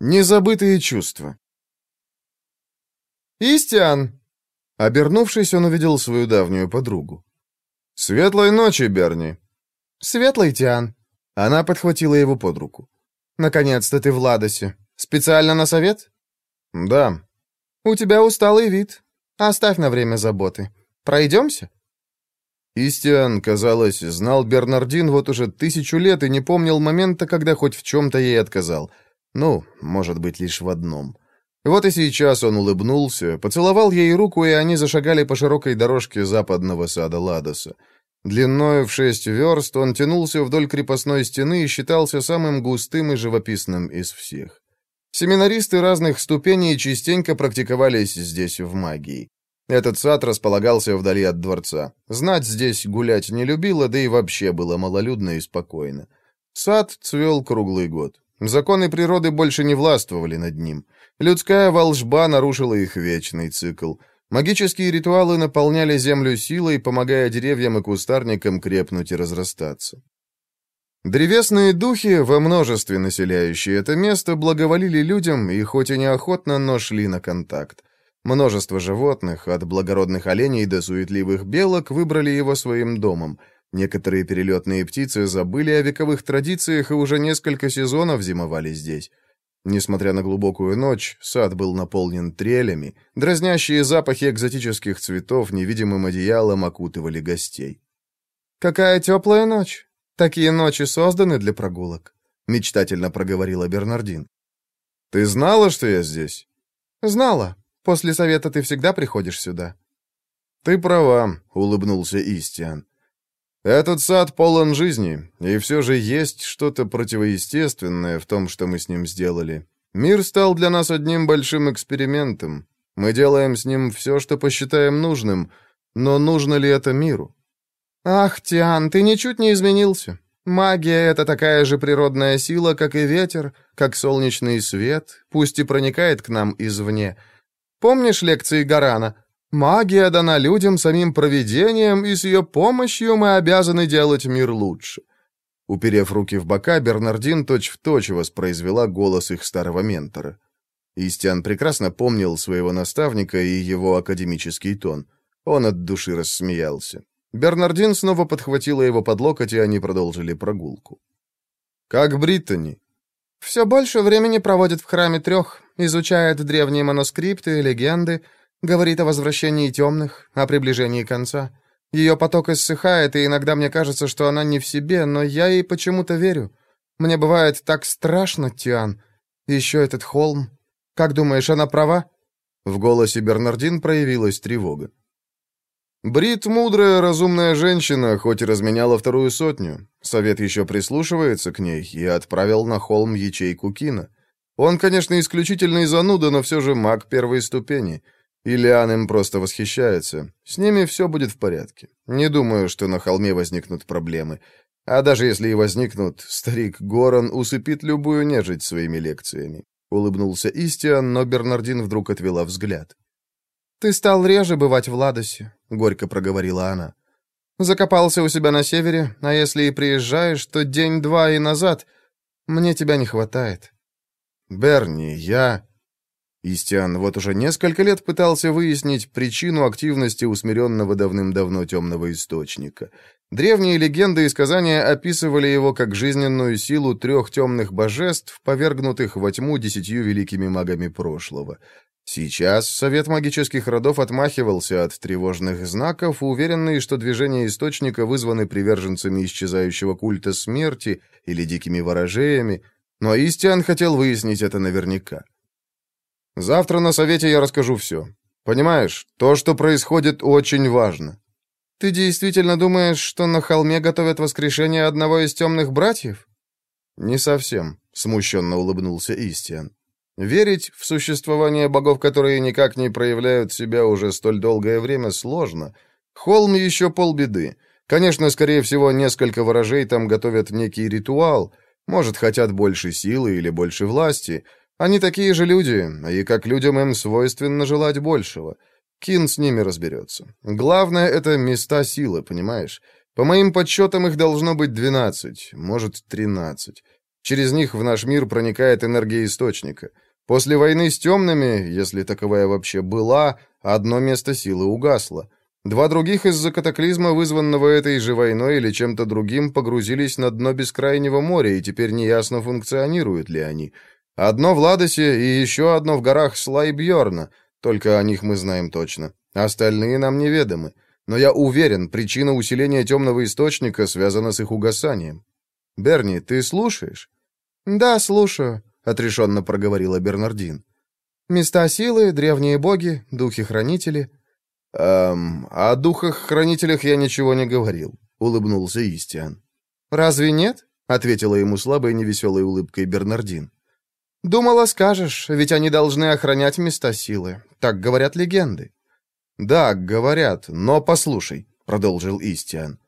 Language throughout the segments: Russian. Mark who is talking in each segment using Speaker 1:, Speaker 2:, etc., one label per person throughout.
Speaker 1: Незабытые чувства.
Speaker 2: «Истиан!»
Speaker 1: Обернувшись, он увидел свою давнюю подругу. «Светлой ночи, Берни!»
Speaker 2: «Светлый, Тиан!»
Speaker 1: Она подхватила его под руку.
Speaker 2: «Наконец-то ты в Ладосе. Специально на совет?»
Speaker 1: «Да».
Speaker 2: «У тебя усталый вид. Оставь на время заботы. Пройдемся?»
Speaker 1: Истиан, казалось, знал Бернардин вот уже тысячу лет и не помнил момента, когда хоть в чем-то ей отказал. Ну, может быть, лишь в одном. Вот и сейчас он улыбнулся, поцеловал ей руку, и они зашагали по широкой дорожке западного сада Ладоса. Длиною в шесть верст он тянулся вдоль крепостной стены и считался самым густым и живописным из всех. Семинаристы разных ступеней частенько практиковались здесь в магии. Этот сад располагался вдали от дворца. Знать здесь гулять не любила, да и вообще было малолюдно и спокойно. Сад цвел круглый год. Законы природы больше не властвовали над ним. Людская волжба нарушила их вечный цикл. Магические ритуалы наполняли землю силой, помогая деревьям и кустарникам крепнуть и разрастаться. Древесные духи, во множестве населяющие это место, благоволили людям и хоть и неохотно, но шли на контакт. Множество животных, от благородных оленей до суетливых белок, выбрали его своим домом – Некоторые перелетные птицы забыли о вековых традициях и уже несколько сезонов зимовали здесь. Несмотря на глубокую ночь, сад был наполнен трелями, дразнящие запахи экзотических цветов невидимым одеялом окутывали гостей.
Speaker 2: «Какая теплая ночь! Такие ночи созданы для прогулок», — мечтательно проговорила Бернардин.
Speaker 1: «Ты знала, что я здесь?»
Speaker 2: «Знала. После совета ты всегда приходишь сюда».
Speaker 1: «Ты права», — улыбнулся Истиан. Этот сад полон жизни, и все же есть что-то противоестественное в том, что мы с ним сделали. Мир стал для нас одним большим экспериментом. Мы делаем с ним все, что посчитаем нужным, но нужно ли это миру?
Speaker 2: Ах, Тиан, ты ничуть не изменился. Магия — это такая же природная сила, как и ветер, как солнечный свет, пусть и проникает к нам извне. Помнишь лекции Гарана? Магия дана людям самим провидением, и с ее помощью мы обязаны делать мир лучше».
Speaker 1: Уперев руки в бока, Бернардин точь-в-точь воспроизвела голос их старого ментора. Истиан прекрасно помнил своего наставника и его академический тон. Он от души рассмеялся. Бернардин снова подхватила его под локоть, и они продолжили прогулку. «Как Бриттани?»
Speaker 2: «Все больше времени проводит в храме трех, изучает древние манускрипты, легенды, Говорит о возвращении темных, о приближении конца. Ее поток иссыхает, и иногда мне кажется, что она не в себе, но я ей почему-то верю. Мне бывает так страшно, Тиан. Еще этот холм. Как думаешь, она права?»
Speaker 1: В голосе Бернардин проявилась тревога. Брит мудрая, разумная женщина, хоть и разменяла вторую сотню. Совет еще прислушивается к ней и отправил на холм ячейку Кина. Он, конечно, исключительный зануда, но все же маг первой ступени — Ильян им просто восхищается. С ними все будет в порядке. Не думаю, что на холме возникнут проблемы. А даже если и возникнут, старик Горан усыпит любую нежить своими лекциями. Улыбнулся Истиан, но Бернардин вдруг отвела взгляд.
Speaker 2: «Ты стал реже бывать в Ладосе», — горько проговорила она. «Закопался у себя на севере, а если и приезжаешь, то день-два и назад. Мне тебя не хватает».
Speaker 1: «Берни, я...» Истиан вот уже несколько лет пытался выяснить причину активности усмиренного давным-давно темного источника. Древние легенды и сказания описывали его как жизненную силу трех темных божеств, повергнутых во тьму десятью великими магами прошлого. Сейчас Совет магических родов отмахивался от тревожных знаков, уверенный, что движения источника вызваны приверженцами исчезающего культа смерти или дикими ворожеями, но Истиан хотел выяснить это наверняка. Завтра на совете я расскажу все. Понимаешь, то, что происходит, очень важно.
Speaker 2: Ты действительно думаешь, что на холме готовят воскрешение одного из темных братьев?
Speaker 1: Не совсем, смущенно улыбнулся Истиан. Верить в существование богов, которые никак не проявляют себя уже столь долгое время, сложно. Холм еще полбеды. Конечно, скорее всего, несколько ворожей там готовят некий ритуал, может, хотят больше силы или больше власти, они такие же люди, и как людям им свойственно желать большего. Кин с ними разберется. Главное — это места силы, понимаешь? По моим подсчетам их должно быть двенадцать, может, тринадцать. Через них в наш мир проникает энергия источника. После войны с темными, если таковая вообще была, одно место силы угасло. Два других из-за катаклизма, вызванного этой же войной или чем-то другим, погрузились на дно бескрайнего моря, и теперь неясно, функционируют ли они. Одно в Ладосе и еще одно в горах Слайбьорна, только о них мы знаем точно. Остальные нам неведомы. Но я уверен, причина усиления темного источника связана с их угасанием. Берни, ты слушаешь?
Speaker 2: Да, слушаю,
Speaker 1: отрешенно проговорила Бернардин.
Speaker 2: Места силы, древние боги, духи-хранители.
Speaker 1: Эм, о духах-хранителях я ничего не говорил, улыбнулся Истиан.
Speaker 2: Разве нет?
Speaker 1: ответила ему слабой невеселой улыбкой Бернардин.
Speaker 2: Думала, скажешь, ведь они должны охранять места силы. Так говорят легенды.
Speaker 1: Да, говорят, но послушай, продолжил Истиан.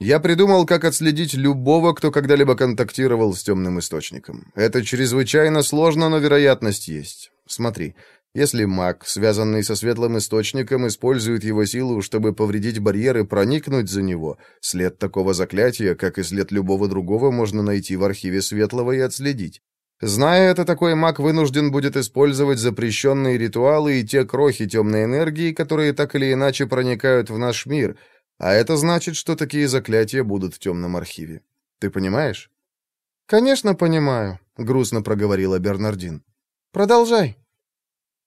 Speaker 1: Я придумал, как отследить любого, кто когда-либо контактировал с темным источником. Это чрезвычайно сложно, но вероятность есть. Смотри, если маг, связанный со светлым источником, использует его силу, чтобы повредить барьер и проникнуть за него, след такого заклятия, как и след любого другого, можно найти в архиве Светлого и отследить. Зная это, такой маг вынужден будет использовать запрещенные ритуалы и те крохи темной энергии, которые так или иначе проникают в наш мир, а это значит, что такие заклятия будут в темном архиве. Ты понимаешь?
Speaker 2: «Конечно, понимаю», — грустно проговорила Бернардин. «Продолжай».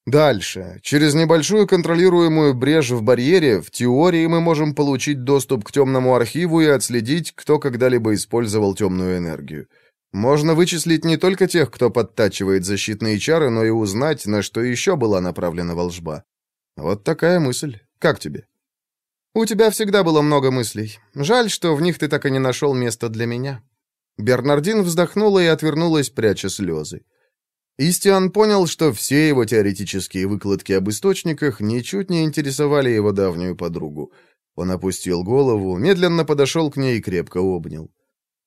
Speaker 1: Дальше. Через небольшую контролируемую брешь в барьере, в теории мы можем получить доступ к темному архиву и отследить, кто когда-либо использовал темную энергию. Можно вычислить не только тех, кто подтачивает защитные чары, но и узнать, на что еще была направлена волжба. Вот такая мысль. Как тебе?
Speaker 2: У тебя всегда было много мыслей. Жаль, что в них ты так и не нашел места для меня.
Speaker 1: Бернардин вздохнула и отвернулась, пряча слезы. Истиан понял, что все его теоретические выкладки об источниках ничуть не интересовали его давнюю подругу. Он опустил голову, медленно подошел к ней и крепко обнял.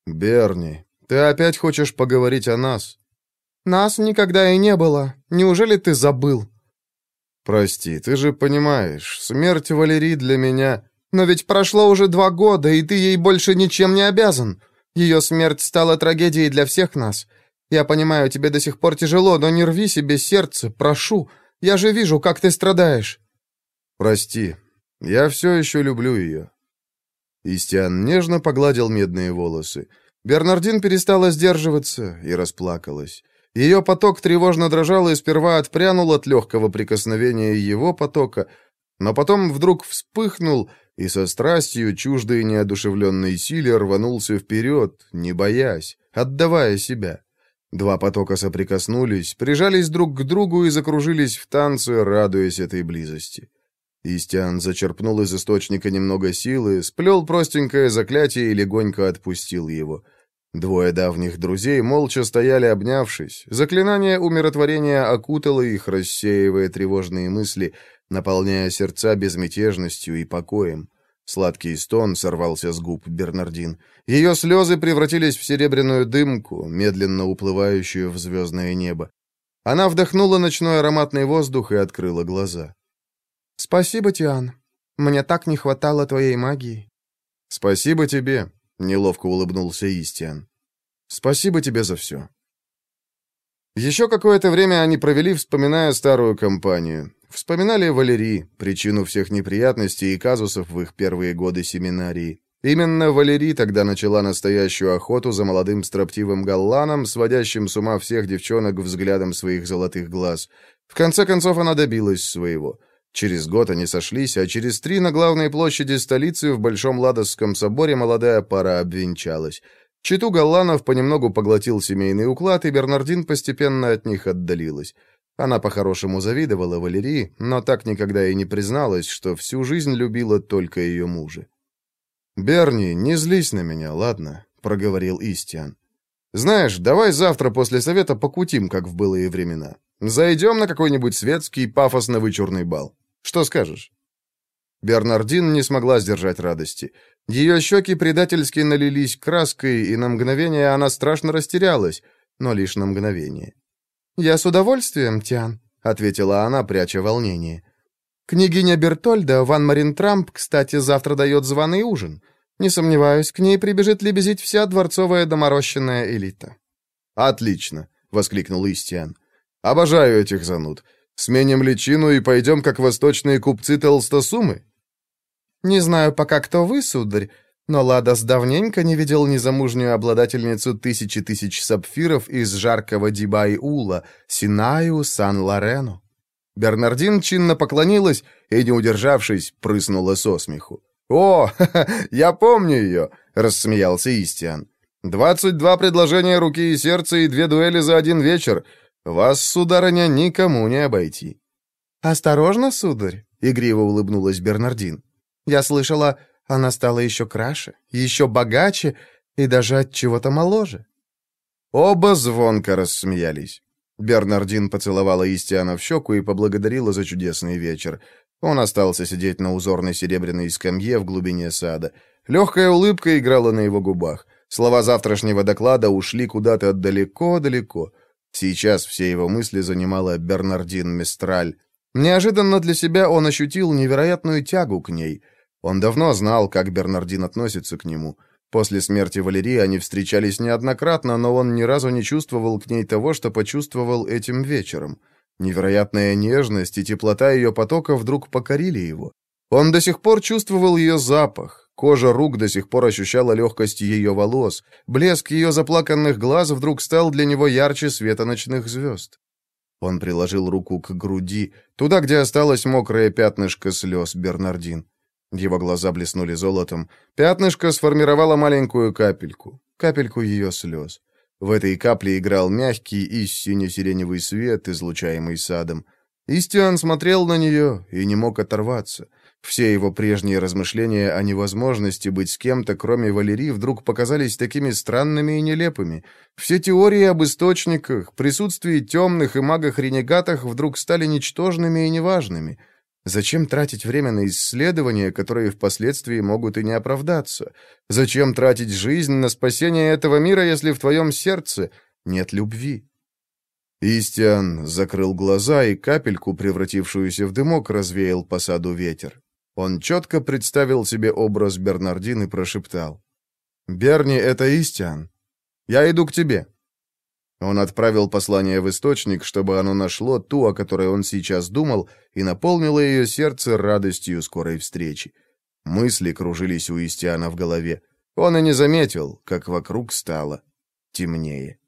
Speaker 1: «Берни, ты опять хочешь поговорить о нас?
Speaker 2: Нас никогда и не было. Неужели ты забыл?
Speaker 1: Прости, ты же понимаешь, смерть Валерии для меня...
Speaker 2: Но ведь прошло уже два года, и ты ей больше ничем не обязан. Ее смерть стала трагедией для всех нас. Я понимаю, тебе до сих пор тяжело, но не рви себе сердце, прошу. Я же вижу, как ты страдаешь.
Speaker 1: Прости, я все еще люблю ее. Истиан нежно погладил медные волосы. Бернардин перестала сдерживаться и расплакалась. Ее поток тревожно дрожал и сперва отпрянул от легкого прикосновения его потока, но потом вдруг вспыхнул и со страстью, чуждой неодушевленной силе, рванулся вперед, не боясь, отдавая себя. Два потока соприкоснулись, прижались друг к другу и закружились в танце, радуясь этой близости. Истиан зачерпнул из источника немного силы, сплел простенькое заклятие и легонько отпустил его — Двое давних друзей молча стояли обнявшись. Заклинание умиротворения окутало их, рассеивая тревожные мысли, наполняя сердца безмятежностью и покоем. Сладкий стон сорвался с губ Бернардин. Ее слезы превратились в серебряную дымку, медленно уплывающую в звездное небо. Она вдохнула ночной ароматный воздух и открыла глаза.
Speaker 2: «Спасибо, Тиан. Мне так не хватало твоей магии».
Speaker 1: «Спасибо тебе», Неловко улыбнулся Истиан. «Спасибо тебе за все». Еще какое-то время они провели, вспоминая старую компанию. Вспоминали Валерий, причину всех неприятностей и казусов в их первые годы семинарии. Именно Валерий тогда начала настоящую охоту за молодым строптивым галланом, сводящим с ума всех девчонок взглядом своих золотых глаз. В конце концов она добилась своего. Через год они сошлись, а через три на главной площади столицы в Большом Ладосском соборе молодая пара обвенчалась. Читу Галланов понемногу поглотил семейный уклад, и Бернардин постепенно от них отдалилась. Она по-хорошему завидовала Валерии, но так никогда и не призналась, что всю жизнь любила только ее мужа. «Берни, не злись на меня, ладно?» — проговорил Истиан. «Знаешь, давай завтра после совета покутим, как в былые времена. Зайдем на какой-нибудь светский пафосно-вычурный бал. Что скажешь?» Бернардин не смогла сдержать радости. Ее щеки предательски налились краской, и на мгновение она страшно растерялась, но лишь на мгновение.
Speaker 2: «Я с удовольствием, Тиан», — ответила она, пряча волнение. «Княгиня Бертольда, Ван Марин Трамп, кстати, завтра дает званый ужин. Не сомневаюсь, к ней прибежит лебезить вся дворцовая доморощенная элита».
Speaker 1: «Отлично!» — воскликнул Истиан. «Обожаю этих зануд. Сменим личину и пойдем, как восточные купцы толстосумы?»
Speaker 2: «Не знаю пока, кто вы, сударь, но Ладос давненько не видел незамужнюю обладательницу тысячи тысяч сапфиров из жаркого Дибай-Ула, Синаю, Сан-Лорену».
Speaker 1: Бернардин чинно поклонилась и, не удержавшись, прыснула со смеху. «О, я помню ее!» — рассмеялся Истиан. «Двадцать два предложения руки и сердца и две дуэли за один вечер. Вас, сударыня, никому не обойти».
Speaker 2: «Осторожно, сударь!» — игриво улыбнулась Бернардин. «Я слышала, она стала еще краше, еще богаче и даже от чего-то моложе».
Speaker 1: Оба звонко рассмеялись. Бернардин поцеловала Истиана в щеку и поблагодарила за чудесный вечер. Он остался сидеть на узорной серебряной скамье в глубине сада. Легкая улыбка играла на его губах. Слова завтрашнего доклада ушли куда-то далеко-далеко. Сейчас все его мысли занимала Бернардин Мистраль. Неожиданно для себя он ощутил невероятную тягу к ней. Он давно знал, как Бернардин относится к нему. После смерти Валерии они встречались неоднократно, но он ни разу не чувствовал к ней того, что почувствовал этим вечером. Невероятная нежность и теплота ее потока вдруг покорили его. Он до сих пор чувствовал ее запах, кожа рук до сих пор ощущала легкость ее волос, блеск ее заплаканных глаз вдруг стал для него ярче света ночных звезд. Он приложил руку к груди, туда, где осталось мокрое пятнышко слез Бернардин. Его глаза блеснули золотом. Пятнышко сформировало маленькую капельку, капельку ее слез. В этой капле играл мягкий и сине-сиреневый свет, излучаемый садом. Истиан смотрел на нее и не мог оторваться. Все его прежние размышления о невозможности быть с кем-то, кроме Валерии, вдруг показались такими странными и нелепыми. Все теории об источниках, присутствии темных и магах-ренегатах вдруг стали ничтожными и неважными. Зачем тратить время на исследования, которые впоследствии могут и не оправдаться? Зачем тратить жизнь на спасение этого мира, если в твоем сердце нет любви? Истиан закрыл глаза и капельку, превратившуюся в дымок, развеял по саду ветер. Он четко представил себе образ Бернардин и прошептал. «Берни, это Истиан. Я иду к тебе». Он отправил послание в источник, чтобы оно нашло ту, о которой он сейчас думал, и наполнило ее сердце радостью скорой встречи. Мысли кружились у Истиана в голове. Он и не заметил, как вокруг стало темнее.